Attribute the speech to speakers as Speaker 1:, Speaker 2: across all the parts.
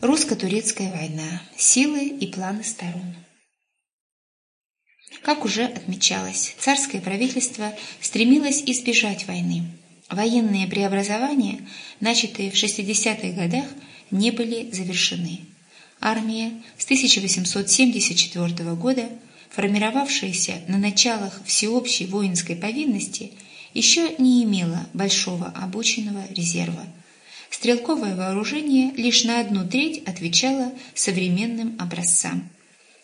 Speaker 1: Русско-турецкая война. Силы и планы сторон. Как уже отмечалось, царское правительство стремилось избежать войны. Военные преобразования, начатые в 60-х годах, не были завершены. Армия с 1874 года, формировавшаяся на началах всеобщей воинской повинности, еще не имела большого обученного резерва. Стрелковое вооружение лишь на одну треть отвечало современным образцам.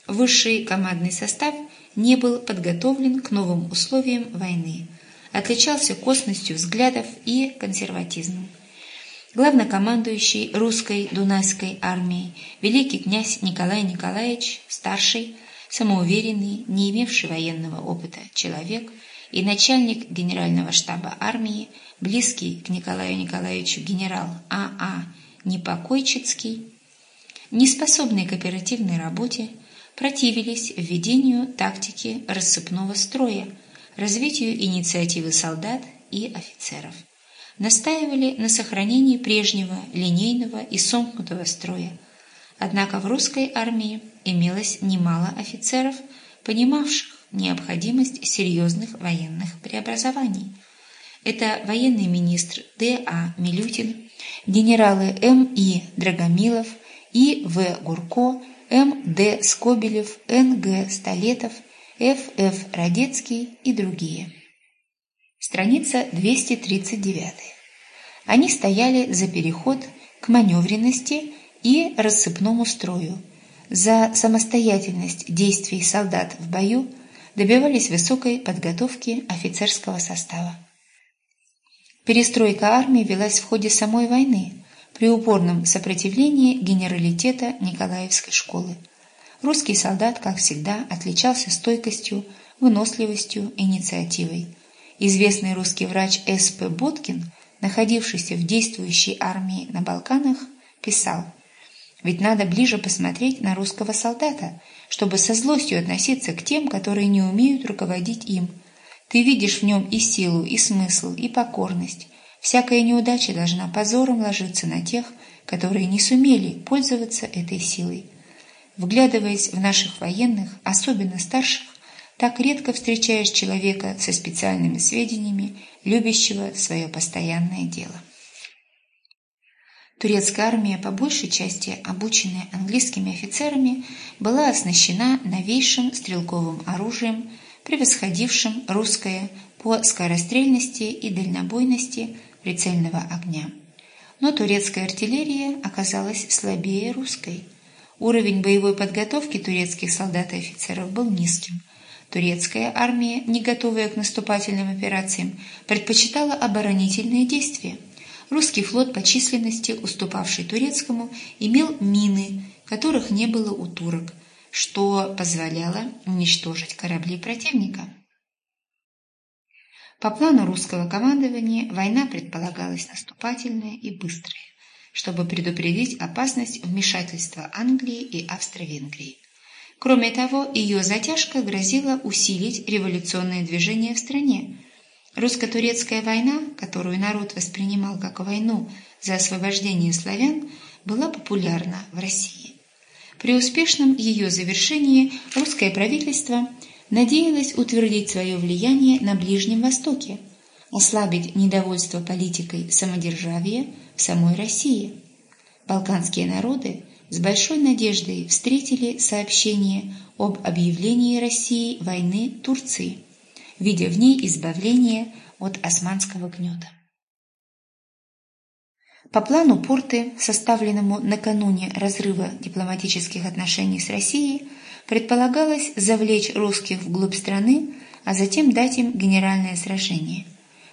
Speaker 1: Высший командный состав не был подготовлен к новым условиям войны, отличался косностью взглядов и консерватизмом. Главнокомандующий русской Дунайской армией великий князь Николай Николаевич, старший, самоуверенный, не имевший военного опыта человек и начальник генерального штаба армии, близкий к Николаю Николаевичу генерал А.А. А Непокойчицкий, неспособный к оперативной работе, противились введению тактики рассыпного строя, развитию инициативы солдат и офицеров. Настаивали на сохранении прежнего линейного и сомкнутого строя. Однако в русской армии имелось немало офицеров, понимавших необходимость серьезных военных преобразований. Это военный министр Д.А. Милютин, генералы М.И. Драгомилов и В. Гурко, М.Д. Скобелев, Н.Г. Столетов, Ф.Ф. Радецкий и другие. Страница 239. Они стояли за переход к маневренности и рассыпному строю, за самостоятельность действий солдат в бою, добивались высокой подготовки офицерского состава. Перестройка армии велась в ходе самой войны, при упорном сопротивлении генералитета Николаевской школы. Русский солдат, как всегда, отличался стойкостью, выносливостью, инициативой. Известный русский врач С.П. Боткин, находившийся в действующей армии на Балканах, писал «Ведь надо ближе посмотреть на русского солдата, чтобы со злостью относиться к тем, которые не умеют руководить им. Ты видишь в нем и силу, и смысл, и покорность, Всякая неудача должна позором ложиться на тех, которые не сумели пользоваться этой силой. Вглядываясь в наших военных, особенно старших, так редко встречаешь человека со специальными сведениями, любящего свое постоянное дело. Турецкая армия, по большей части обученная английскими офицерами, была оснащена новейшим стрелковым оружием, превосходившим русское по скорострельности и дальнобойности, прицельного огня. Но турецкая артиллерия оказалась слабее русской. Уровень боевой подготовки турецких солдат и офицеров был низким. Турецкая армия, не готовая к наступательным операциям, предпочитала оборонительные действия. Русский флот по численности, уступавший турецкому, имел мины, которых не было у турок, что позволяло уничтожить корабли противника. По плану русского командования война предполагалась наступательная и быстрая, чтобы предупредить опасность вмешательства Англии и Австро-Венгрии. Кроме того, ее затяжка грозила усилить революционное движение в стране. Русско-турецкая война, которую народ воспринимал как войну за освобождение славян, была популярна в России. При успешном ее завершении русское правительство – надеялась утвердить свое влияние на Ближнем Востоке, ослабить недовольство политикой самодержавия в самой России. Балканские народы с большой надеждой встретили сообщение об объявлении России войны Турции, видя в ней избавление от османского гнета. По плану Порты, составленному накануне разрыва дипломатических отношений с Россией, предполагалось завлечь русских вглубь страны, а затем дать им генеральное сражение.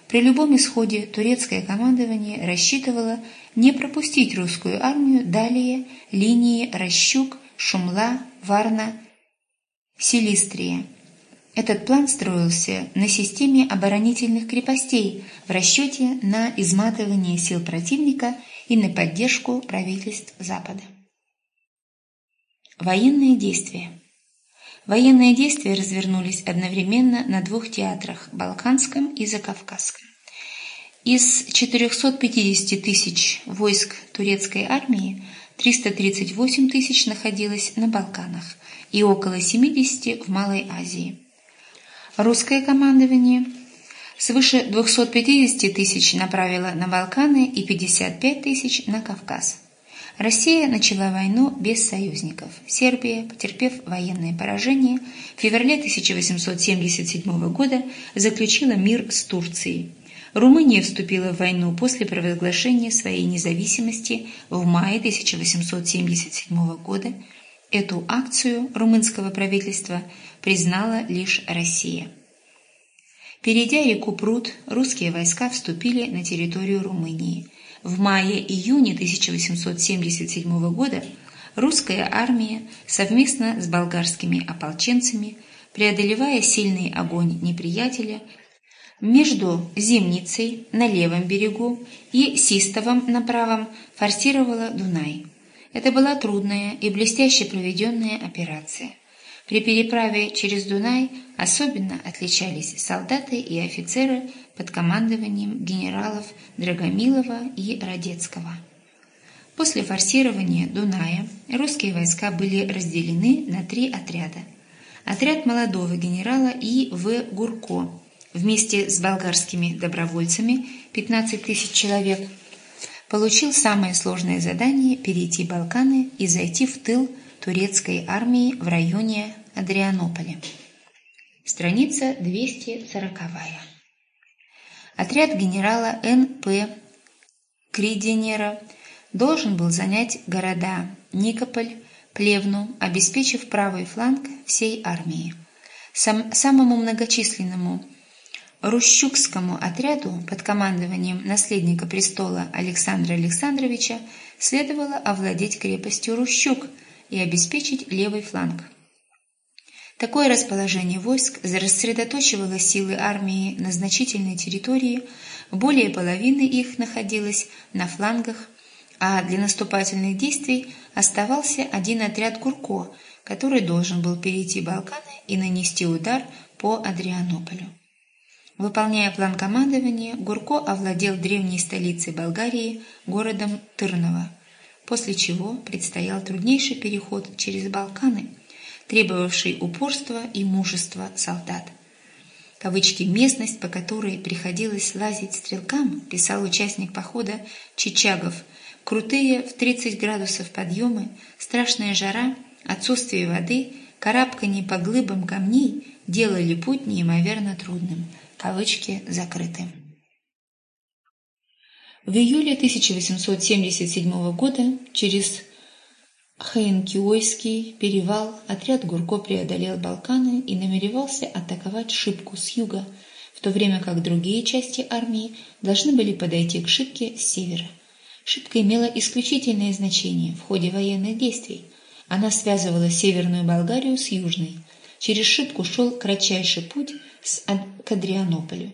Speaker 1: При любом исходе турецкое командование рассчитывало не пропустить русскую армию далее линии Рощук, Шумла, Варна, Силистрия. Этот план строился на системе оборонительных крепостей в расчете на изматывание сил противника и на поддержку правительств Запада. Военные действия Военные действия развернулись одновременно на двух театрах – Балканском и Закавказском. Из 450 тысяч войск турецкой армии 338 тысяч находилось на Балканах и около 70 в Малой Азии. Русское командование свыше 250 тысяч направило на Балканы и 55 тысяч на Кавказ. Россия начала войну без союзников. Сербия, потерпев военное поражение, в феврале 1877 года заключила мир с Турцией. Румыния вступила в войну после провозглашения своей независимости в мае 1877 года. Эту акцию румынского правительства признала лишь Россия. Перейдя реку Прут, русские войска вступили на территорию Румынии – в мае-июне 1877 года русская армия совместно с болгарскими ополченцами, преодолевая сильный огонь неприятеля, между Зимницей на левом берегу и Систовом на правом форсировала Дунай. Это была трудная и блестяще проведенная операция. При переправе через Дунай особенно отличались солдаты и офицеры под командованием генералов Драгомилова и Радецкого. После форсирования Дуная русские войска были разделены на три отряда. Отряд молодого генерала И. В. Гурко вместе с болгарскими добровольцами 15 тысяч человек получил самое сложное задание перейти Балканы и зайти в тыл турецкой армии в районе Адрианополя. Страница 240. Отряд генерала Н.П. Криденера должен был занять города Никополь, Плевну, обеспечив правый фланг всей армии. Сам, самому многочисленному Рущукскому отряду под командованием наследника престола Александра Александровича следовало овладеть крепостью Рущук – и обеспечить левый фланг. Такое расположение войск рассредоточивало силы армии на значительной территории, более половины их находилось на флангах, а для наступательных действий оставался один отряд Гурко, который должен был перейти Балканы и нанести удар по Адрианополю. Выполняя план командования, Гурко овладел древней столицей Болгарии, городом Тырново, после чего предстоял труднейший переход через Балканы, требовавший упорства и мужества солдат. Кавычки «местность, по которой приходилось лазить стрелкам», писал участник похода Чичагов, крутые в 30 градусов подъемы, страшная жара, отсутствие воды, карабканье по глыбам камней делали путь неимоверно трудным. Кавычки закрыты. В июле 1877 года через Хейнкиойский перевал отряд Гурко преодолел Балканы и намеревался атаковать Шипку с юга, в то время как другие части армии должны были подойти к Шипке с севера. Шипка имела исключительное значение в ходе военных действий. Она связывала Северную Болгарию с Южной. Через Шипку шел кратчайший путь к Адрианополю.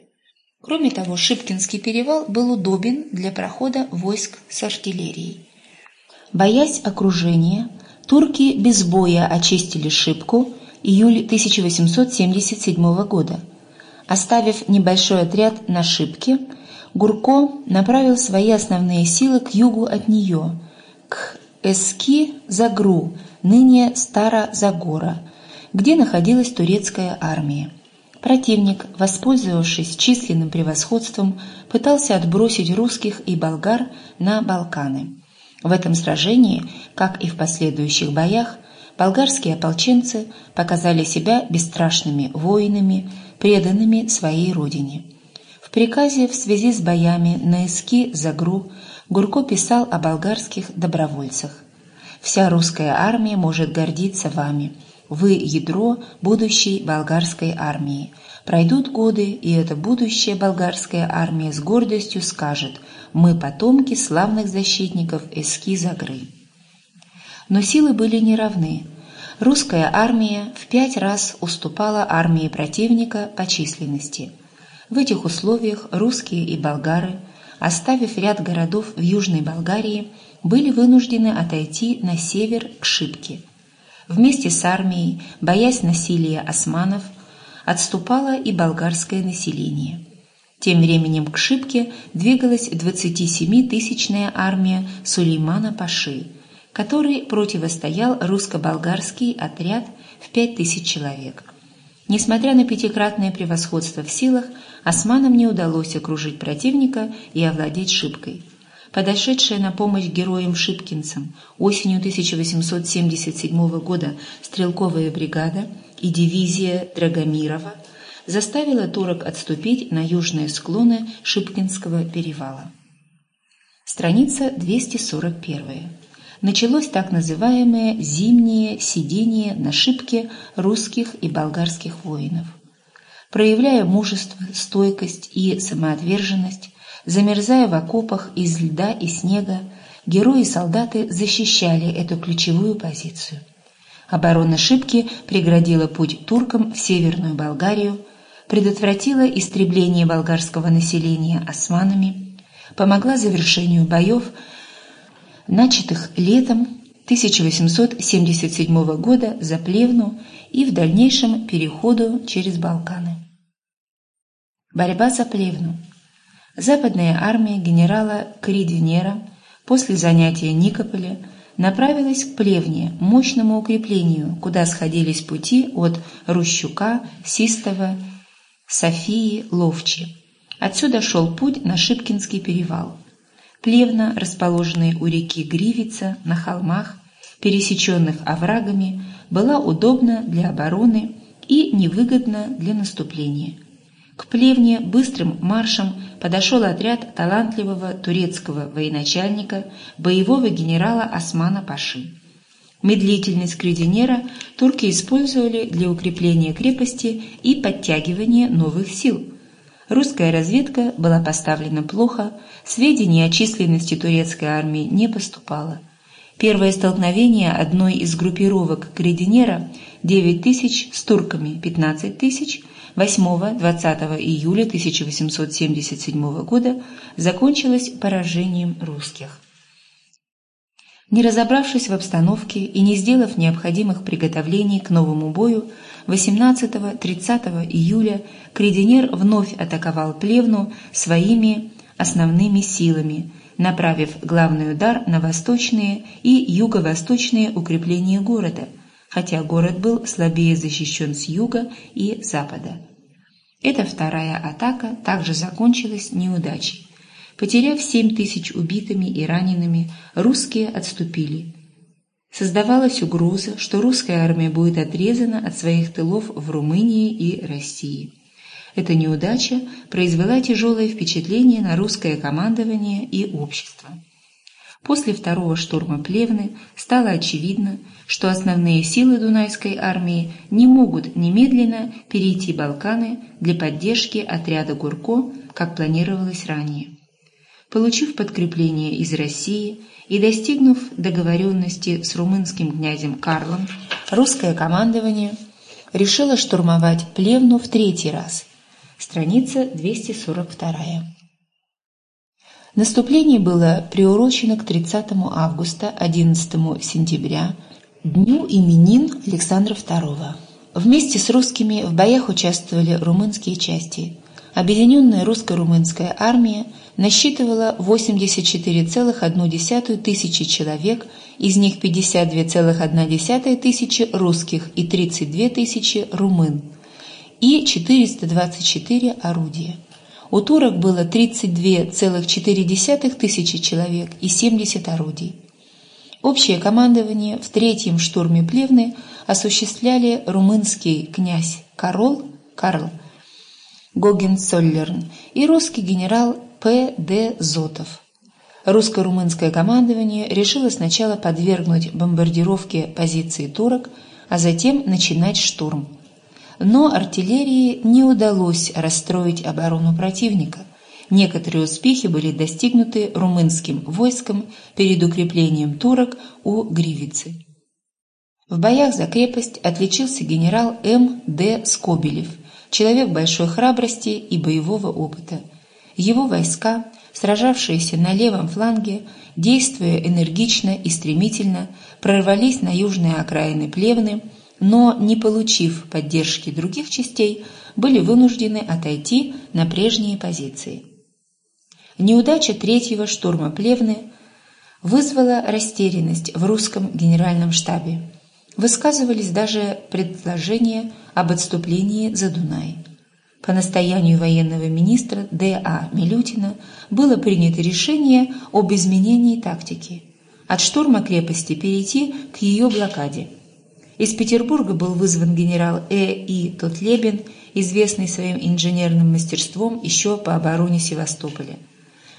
Speaker 1: Кроме того, Шипкинский перевал был удобен для прохода войск с артиллерией. Боясь окружения, турки без боя очистили Шипку июль 1877 года. Оставив небольшой отряд на Шипке, Гурко направил свои основные силы к югу от нее, к Эски-Загру, ныне Стара-Загора, где находилась турецкая армия. Противник, воспользовавшись численным превосходством, пытался отбросить русских и болгар на Балканы. В этом сражении, как и в последующих боях, болгарские ополченцы показали себя бесстрашными воинами, преданными своей родине. В приказе в связи с боями на Иски-Загру Гурко писал о болгарских добровольцах. «Вся русская армия может гордиться вами – вы – ядро будущей болгарской армии. Пройдут годы, и эта будущая болгарская армия с гордостью скажет «Мы потомки славных защитников Эски-Загры». Но силы были неравны. Русская армия в пять раз уступала армии противника по численности. В этих условиях русские и болгары, оставив ряд городов в Южной Болгарии, были вынуждены отойти на север к Шипке – Вместе с армией, боясь насилия османов, отступало и болгарское население. Тем временем к Шипке двигалась 27-тысячная армия Сулеймана Паши. который противостоял русско-болгарский отряд в 5000 человек. Несмотря на пятикратное превосходство в силах, османам не удалось окружить противника и овладеть Шипкой. Подошедшая на помощь героям-шипкинцам осенью 1877 года стрелковая бригада и дивизия Драгомирова заставила турок отступить на южные склоны Шипкинского перевала. Страница 241 началось так называемое зимнее сидение на шибке русских и болгарских воинов. Проявляя мужество, стойкость и самоотверженность, замерзая в окопах из льда и снега, герои-солдаты защищали эту ключевую позицию. Оборона Шибки преградила путь туркам в Северную Болгарию, предотвратила истребление болгарского населения османами, помогла завершению боев начатых летом 1877 года за Плевну и в дальнейшем переходу через Балканы. Борьба за Плевну. Западная армия генерала Кридвенера после занятия Никополя направилась к Плевне, мощному укреплению, куда сходились пути от Рущука, Систова, Софии, Ловчи. Отсюда шел путь на Шипкинский перевал. Плевна, расположенная у реки Гривица на холмах, пересеченных оврагами, была удобна для обороны и невыгодна для наступления. К Плевне быстрым маршем подошел отряд талантливого турецкого военачальника, боевого генерала Османа Паши. Медлительность Крединера турки использовали для укрепления крепости и подтягивания новых сил – Русская разведка была поставлена плохо, сведений о численности турецкой армии не поступало. Первое столкновение одной из группировок Крединера 9 тысяч с турками 15 тысяч 8-20 июля 1877 года закончилось поражением русских. Не разобравшись в обстановке и не сделав необходимых приготовлений к новому бою, 18-30 июля Крединер вновь атаковал Плевну своими основными силами, направив главный удар на восточные и юго-восточные укрепления города, хотя город был слабее защищен с юга и запада. Эта вторая атака также закончилась неудачей. Потеряв 7 тысяч убитыми и ранеными, русские отступили – Создавалась угроза, что русская армия будет отрезана от своих тылов в Румынии и России. Эта неудача произвела тяжелое впечатление на русское командование и общество. После второго штурма Плевны стало очевидно, что основные силы Дунайской армии не могут немедленно перейти Балканы для поддержки отряда Гурко, как планировалось ранее. Получив подкрепление из России и достигнув договоренности с румынским князем Карлом, русское командование решило штурмовать Плевну в третий раз. Страница 242. Наступление было приурочено к 30 августа 11 сентября, дню именин Александра II. Вместе с русскими в боях участвовали румынские части. Объединенная русско-румынская армия насчитывала 84,1 тысячи человек, из них 52,1 тысячи русских и 32 тысячи румын, и 424 орудия. У турок было 32,4 тысячи человек и 70 орудий. Общее командование в третьем штурме Плевны осуществляли румынский князь Карол, Карл Гогенцоллерн и русский генерал П. Д. Зотов. Русско-румынское командование решило сначала подвергнуть бомбардировке позиции турок, а затем начинать штурм. Но артиллерии не удалось расстроить оборону противника. Некоторые успехи были достигнуты румынским войском перед укреплением турок у Гривицы. В боях за крепость отличился генерал М. Д. Скобелев, человек большой храбрости и боевого опыта – его войска, сражавшиеся на левом фланге, действуя энергично и стремительно, прорвались на южные окраины Плевны, но, не получив поддержки других частей, были вынуждены отойти на прежние позиции. Неудача третьего штурма Плевны вызвало растерянность в русском генеральном штабе. Высказывались даже предложения об отступлении за Дунай. По настоянию военного министра Д.А. Милютина было принято решение об изменении тактики. От штурма крепости перейти к ее блокаде. Из Петербурга был вызван генерал Э. И. Тотлебин, известный своим инженерным мастерством еще по обороне Севастополя.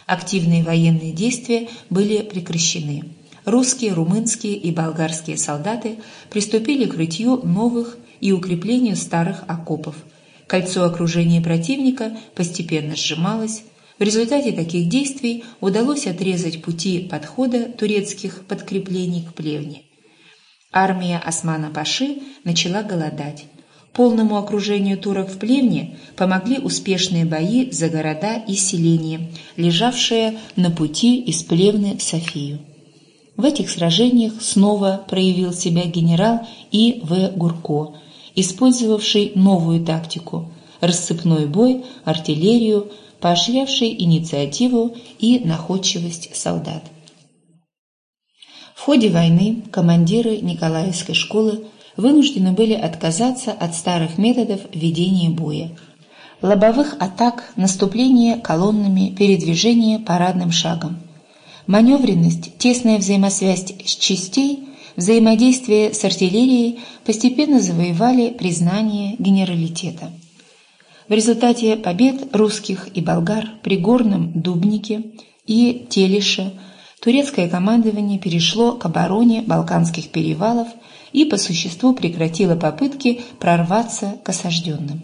Speaker 1: Активные военные действия были прекращены. Русские, румынские и болгарские солдаты приступили к рытью новых и укреплению старых окопов – Кольцо окружения противника постепенно сжималось. В результате таких действий удалось отрезать пути подхода турецких подкреплений к плевне. Армия Османа-Паши начала голодать. Полному окружению турок в плевне помогли успешные бои за города и селения, лежавшие на пути из плевны в Софию. В этих сражениях снова проявил себя генерал И. В. Гурко – использовавший новую тактику – рассыпной бой, артиллерию, поощрявший инициативу и находчивость солдат. В ходе войны командиры Николаевской школы вынуждены были отказаться от старых методов ведения боя. Лобовых атак, наступление колоннами, передвижение парадным шагом. Маневренность, тесная взаимосвязь с частей – взаимодействие с артиллерией постепенно завоевали признание генералитета. В результате побед русских и болгар при Горном Дубнике и Телише турецкое командование перешло к обороне Балканских перевалов и по существу прекратило попытки прорваться к осажденным.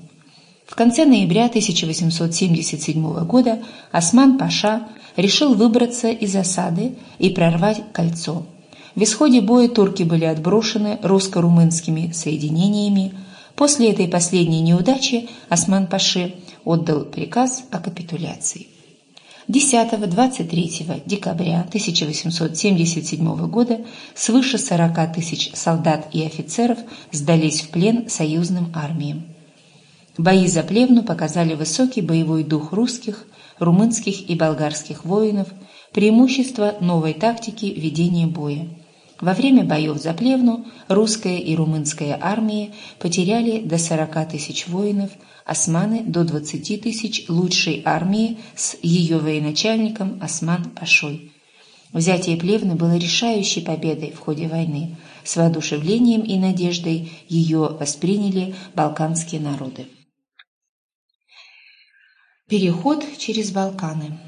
Speaker 1: В конце ноября 1877 года Осман-Паша решил выбраться из осады и прорвать кольцо – в исходе боя турки были отброшены русско-румынскими соединениями. После этой последней неудачи Осман-Паши отдал приказ о капитуляции. 10-23 декабря 1877 года свыше 40 тысяч солдат и офицеров сдались в плен союзным армиям. Бои за Плевну показали высокий боевой дух русских, румынских и болгарских воинов, преимущество новой тактики ведения боя. Во время боев за Плевну русская и румынская армии потеряли до 40 тысяч воинов, османы до 20 тысяч лучшей армии с ее военачальником Осман-Пашой. Взятие Плевны было решающей победой в ходе войны. С воодушевлением и надеждой ее восприняли балканские народы. Переход через Балканы –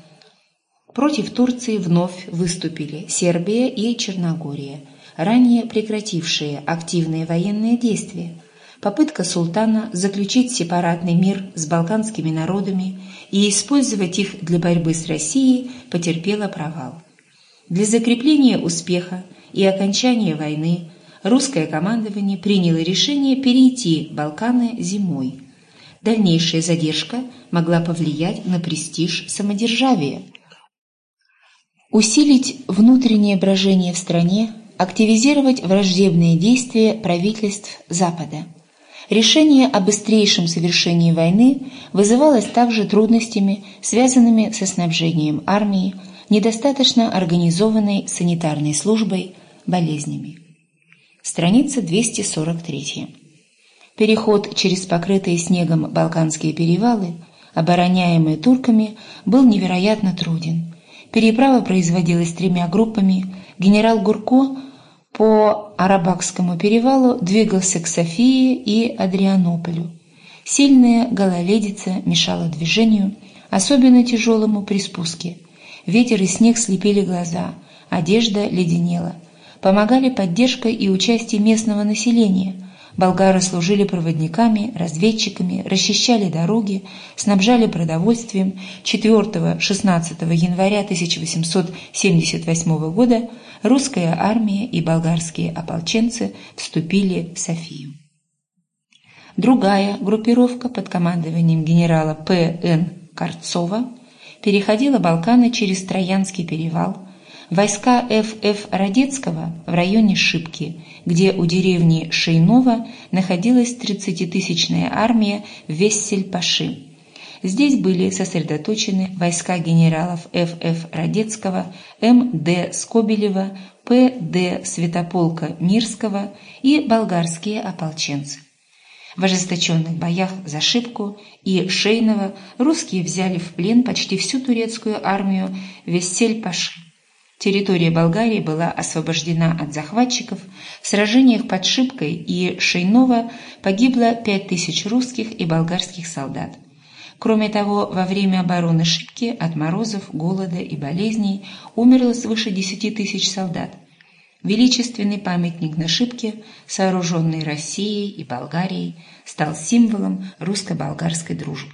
Speaker 1: Против Турции вновь выступили Сербия и Черногория, ранее прекратившие активные военные действия. Попытка султана заключить сепаратный мир с балканскими народами и использовать их для борьбы с Россией потерпела провал. Для закрепления успеха и окончания войны русское командование приняло решение перейти Балканы зимой. Дальнейшая задержка могла повлиять на престиж самодержавия – усилить внутреннее брожение в стране, активизировать враждебные действия правительств Запада. Решение о быстрейшем совершении войны вызывалось также трудностями, связанными со снабжением армии, недостаточно организованной санитарной службой, болезнями. Страница 243. Переход через покрытые снегом Балканские перевалы, обороняемые турками, был невероятно труден – Переправа производилась тремя группами. Генерал Гурко по Арабакскому перевалу двигался к Софии и Адрианополю. Сильная гололедица мешала движению, особенно тяжелому при спуске. Ветер и снег слепили глаза, одежда леденела. Помогали поддержка и участие местного населения – Болгары служили проводниками, разведчиками, расчищали дороги, снабжали продовольствием. 4-16 января 1878 года русская армия и болгарские ополченцы вступили в Софию. Другая группировка под командованием генерала П.Н. Карцова переходила Балканы через Троянский перевал, Войска Ф.Ф. Радецкого в районе Шипки, где у деревни Шейнова находилась 30-тысячная армия Вессель-Паши. Здесь были сосредоточены войска генералов Ф.Ф. Радецкого, М.Д. Скобелева, П.Д. Святополка Мирского и болгарские ополченцы. В ожесточенных боях за Шибку и Шейного русские взяли в плен почти всю турецкую армию Вессель-Паши. Территория Болгарии была освобождена от захватчиков. В сражениях под Шибкой и Шейново погибло 5000 русских и болгарских солдат. Кроме того, во время обороны Шибки от морозов, голода и болезней умерло свыше 10 тысяч солдат. Величественный памятник на Шибке, сооруженный Россией и Болгарией, стал символом русско-болгарской дружбы.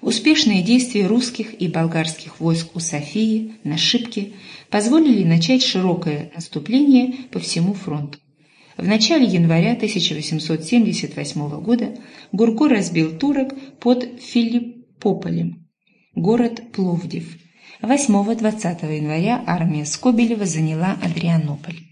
Speaker 1: Успешные действия русских и болгарских войск у Софии на Шибке позволили начать широкое наступление по всему фронту. В начале января 1878 года Гурко разбил турок под Филиппополем, город Пловдив. 8-20 января армия Скобелева заняла Адрианополь.